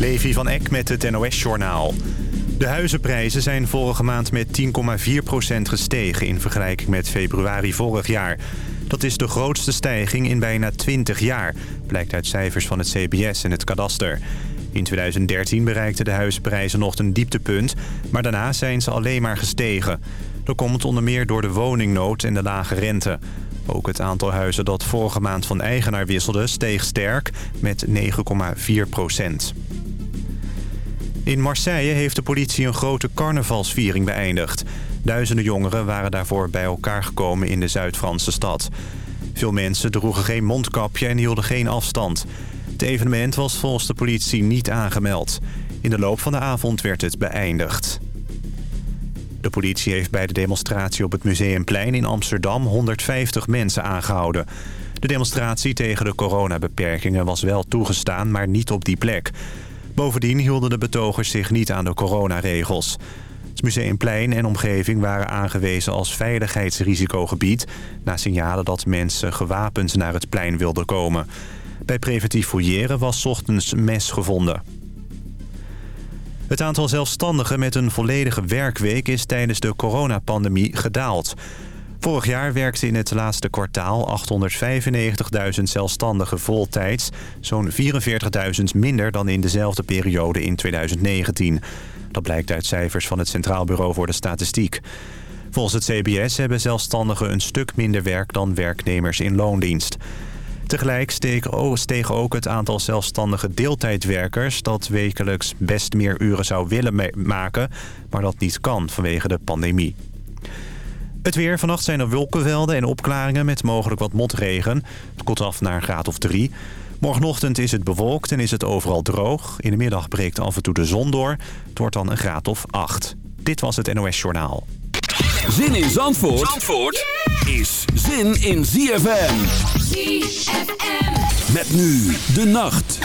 Levi van Eck met het NOS-journaal. De huizenprijzen zijn vorige maand met 10,4% gestegen... in vergelijking met februari vorig jaar. Dat is de grootste stijging in bijna 20 jaar... blijkt uit cijfers van het CBS en het kadaster. In 2013 bereikten de huizenprijzen nog een dieptepunt... maar daarna zijn ze alleen maar gestegen. Dat komt onder meer door de woningnood en de lage rente... Ook het aantal huizen dat vorige maand van eigenaar wisselde steeg sterk met 9,4 procent. In Marseille heeft de politie een grote carnavalsviering beëindigd. Duizenden jongeren waren daarvoor bij elkaar gekomen in de Zuid-Franse stad. Veel mensen droegen geen mondkapje en hielden geen afstand. Het evenement was volgens de politie niet aangemeld. In de loop van de avond werd het beëindigd. De politie heeft bij de demonstratie op het Museumplein in Amsterdam 150 mensen aangehouden. De demonstratie tegen de coronabeperkingen was wel toegestaan, maar niet op die plek. Bovendien hielden de betogers zich niet aan de coronaregels. Het Museumplein en omgeving waren aangewezen als veiligheidsrisicogebied... na signalen dat mensen gewapend naar het plein wilden komen. Bij preventief fouilleren was ochtends mes gevonden. Het aantal zelfstandigen met een volledige werkweek is tijdens de coronapandemie gedaald. Vorig jaar werkten in het laatste kwartaal 895.000 zelfstandigen voltijds. Zo'n 44.000 minder dan in dezelfde periode in 2019. Dat blijkt uit cijfers van het Centraal Bureau voor de Statistiek. Volgens het CBS hebben zelfstandigen een stuk minder werk dan werknemers in loondienst. Tegelijk steeg ook het aantal zelfstandige deeltijdwerkers... dat wekelijks best meer uren zou willen maken... maar dat niet kan vanwege de pandemie. Het weer. Vannacht zijn er wolkenvelden en opklaringen met mogelijk wat motregen. Het koelt af naar een graad of drie. Morgenochtend is het bewolkt en is het overal droog. In de middag breekt af en toe de zon door. Het wordt dan een graad of acht. Dit was het NOS Journaal. Zin in Zandvoort, Zandvoort is zin in ZFM. ZFM. Met nu de nacht.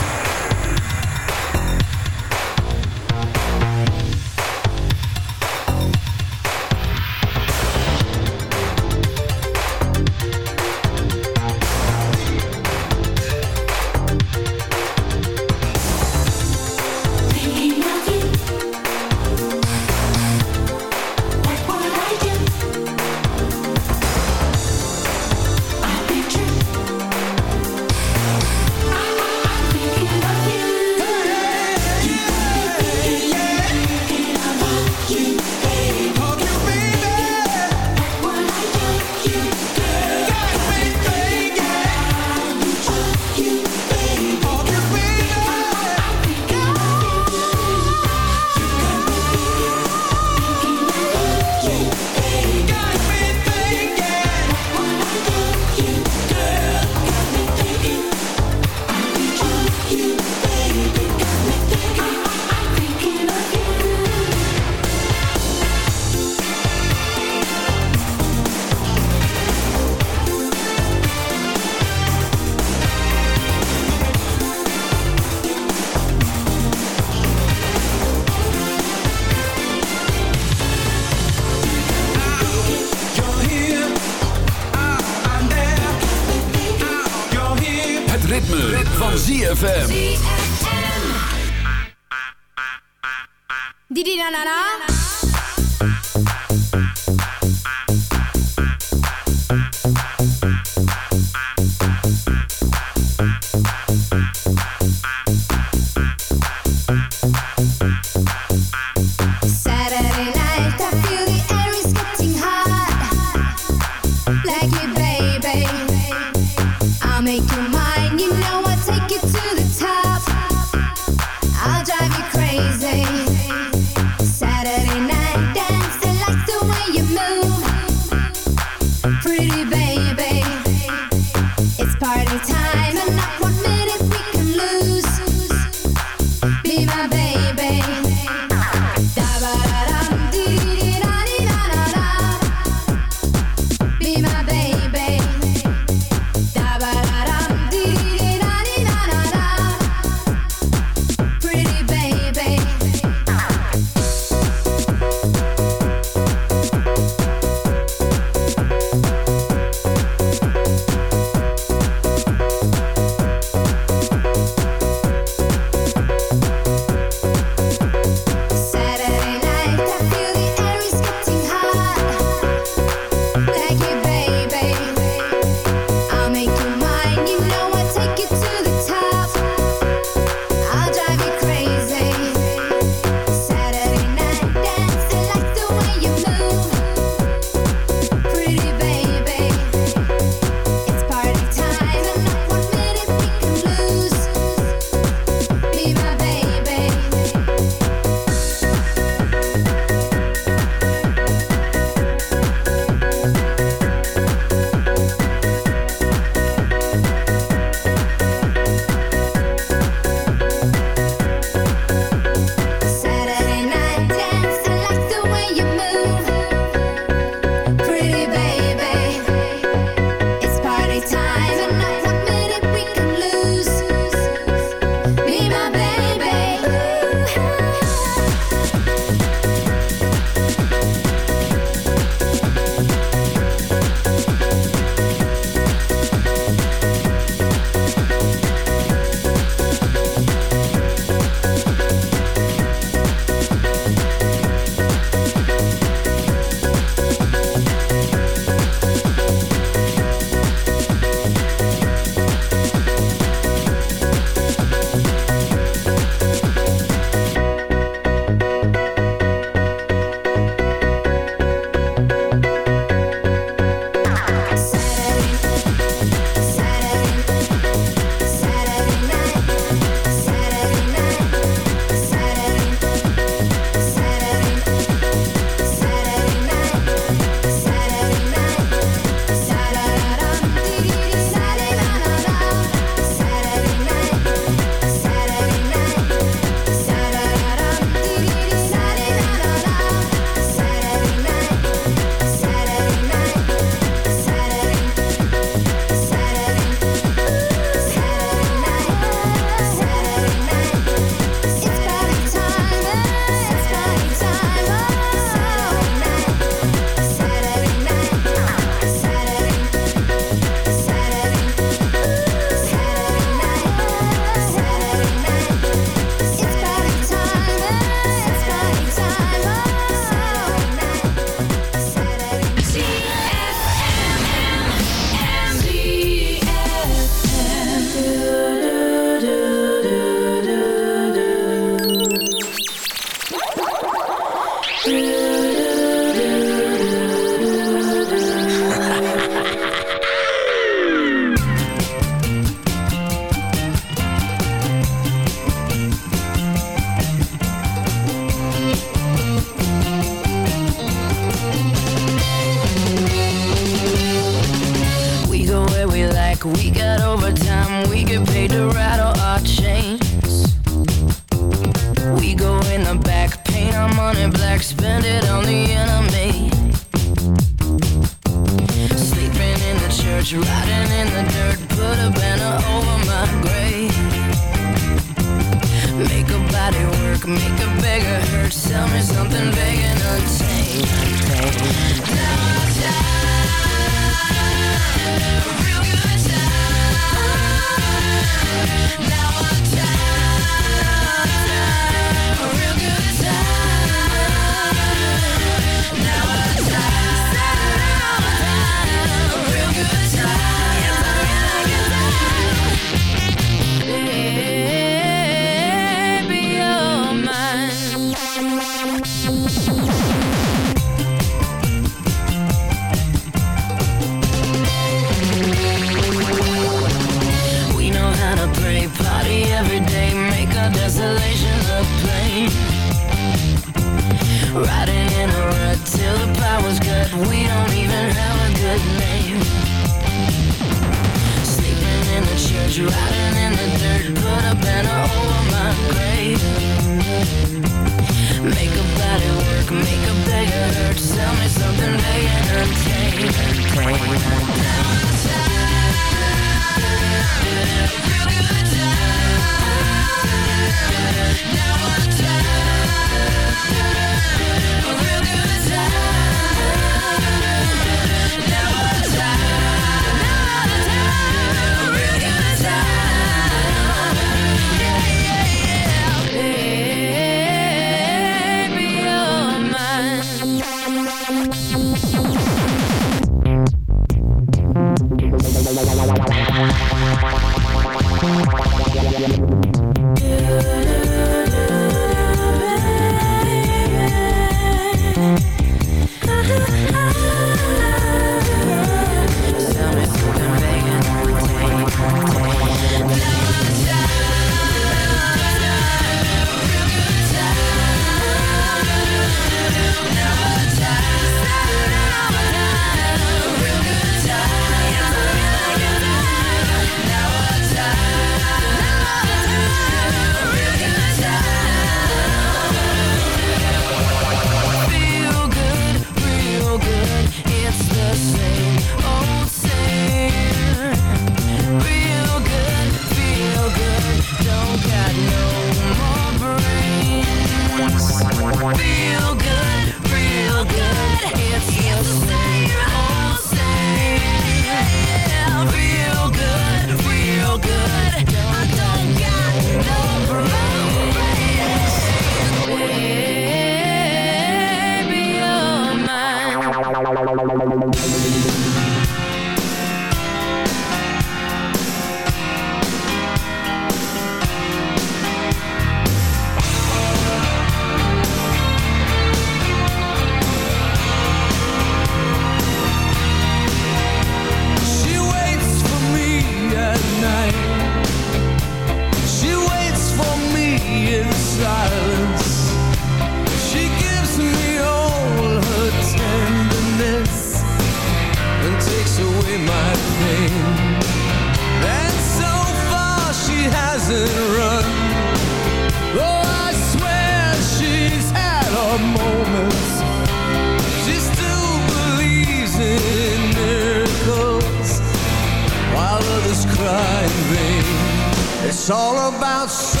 It's all about soul.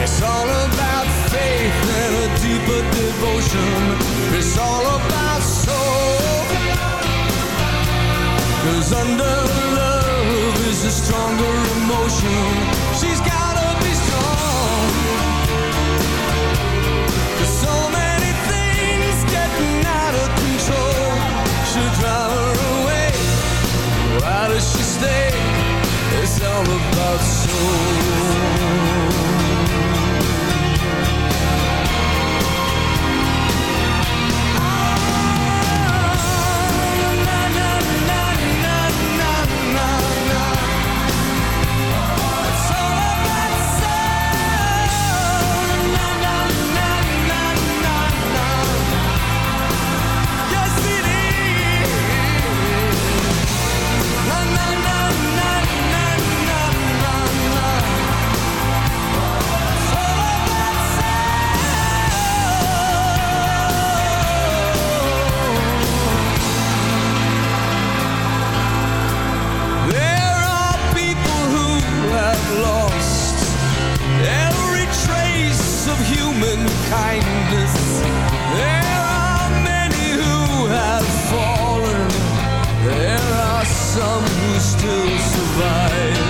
It's all about faith and a deeper devotion. It's all about soul. Cause under love is a stronger emotion. She's gotta be so many things out of control should drive her away. Why does she stay? all about soul. kindness. There are many who have fallen. There are some who still survive.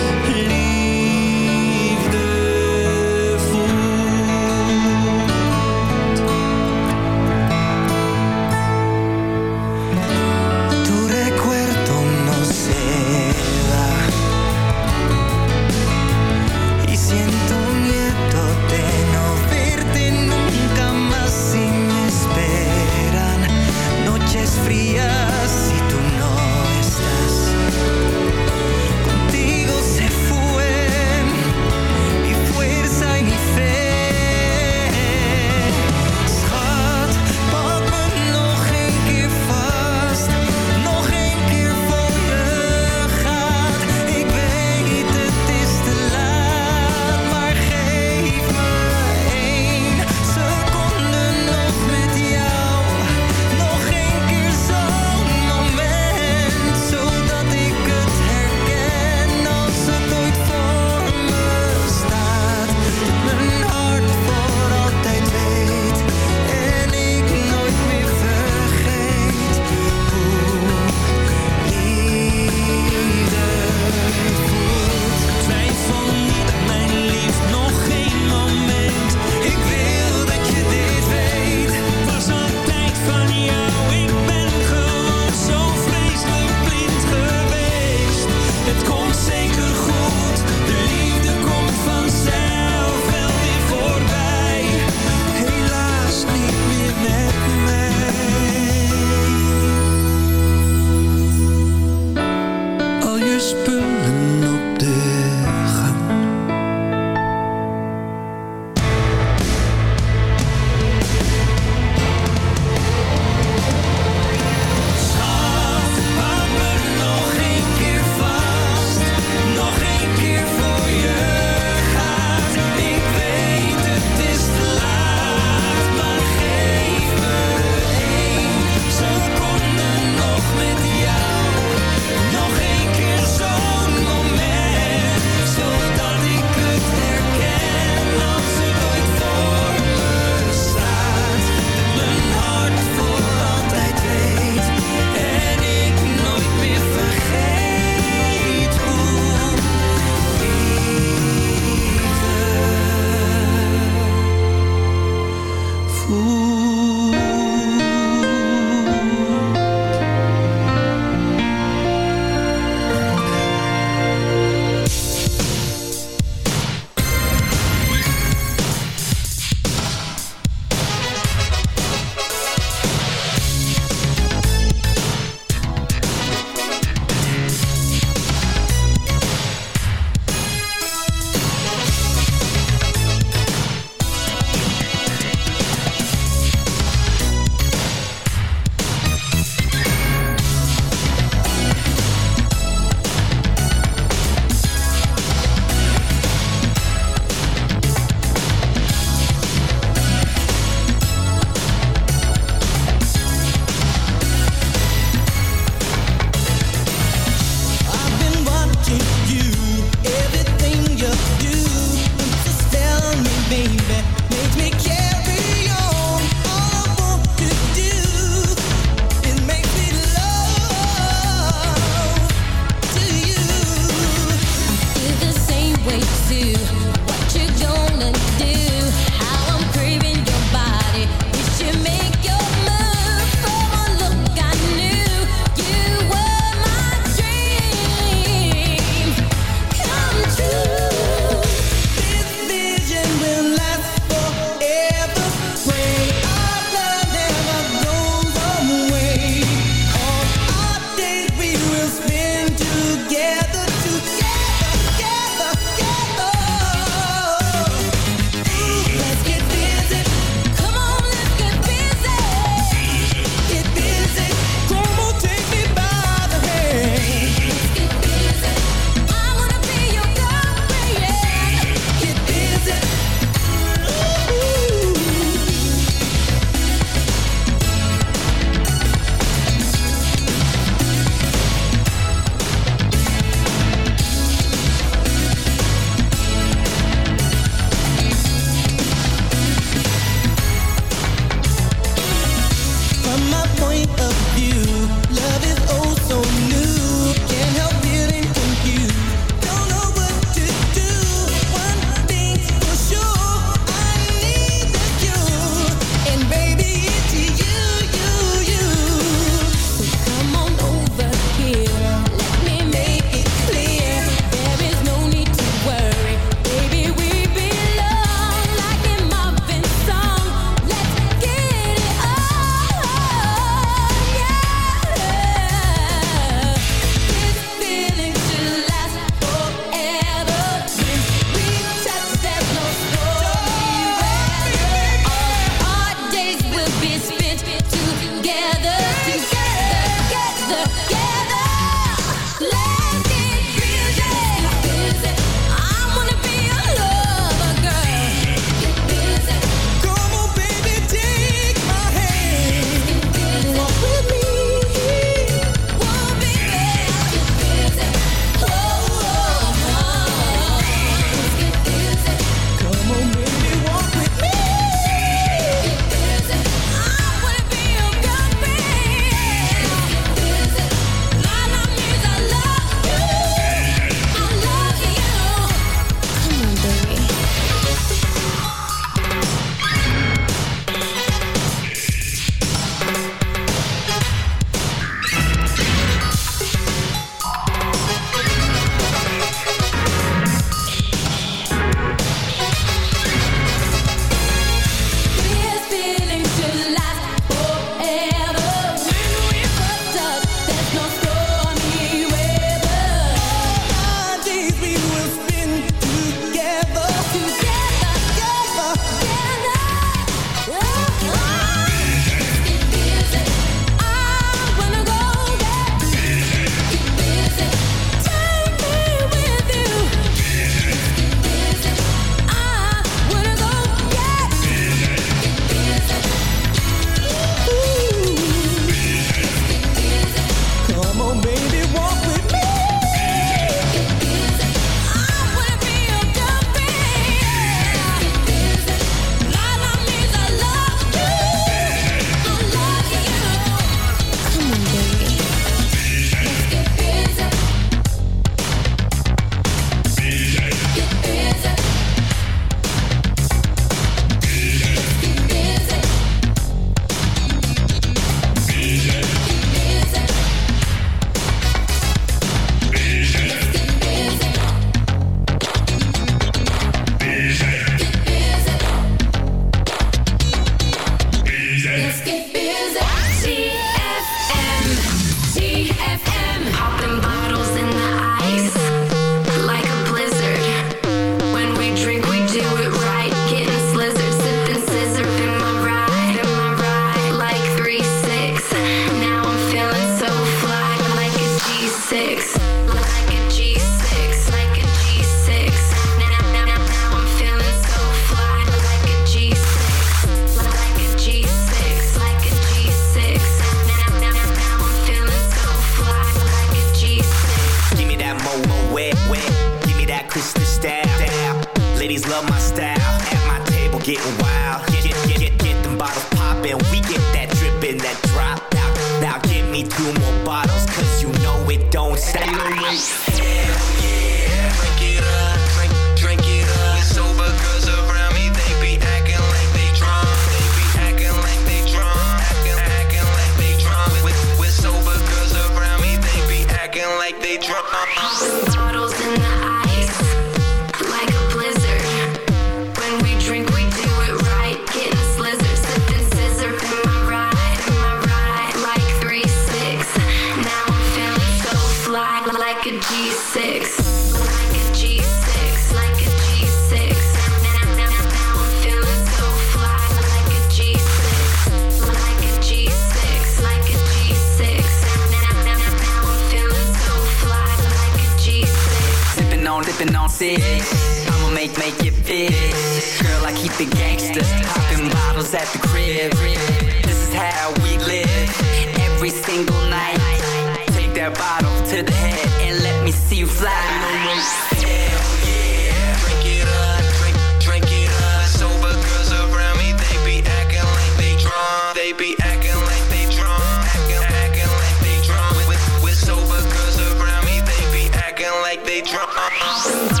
they drop.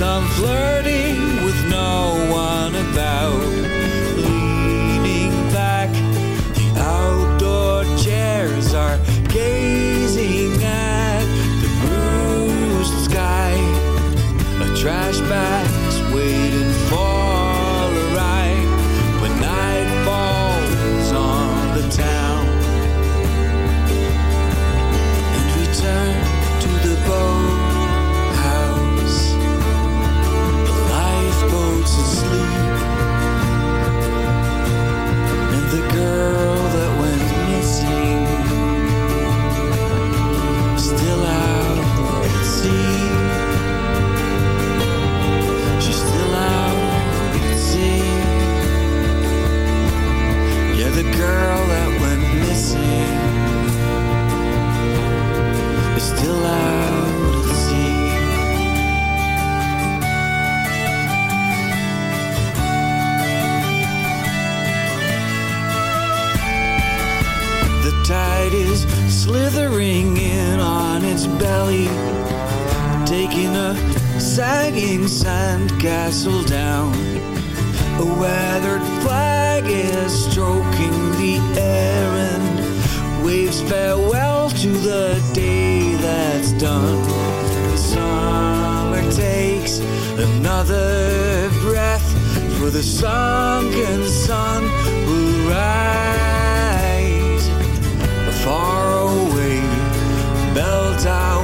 On flirting sagging sandcastle down. A weathered flag is stroking the air and waves farewell to the day that's done. Summer takes another breath, for the sunken sun will rise. A faraway bell tower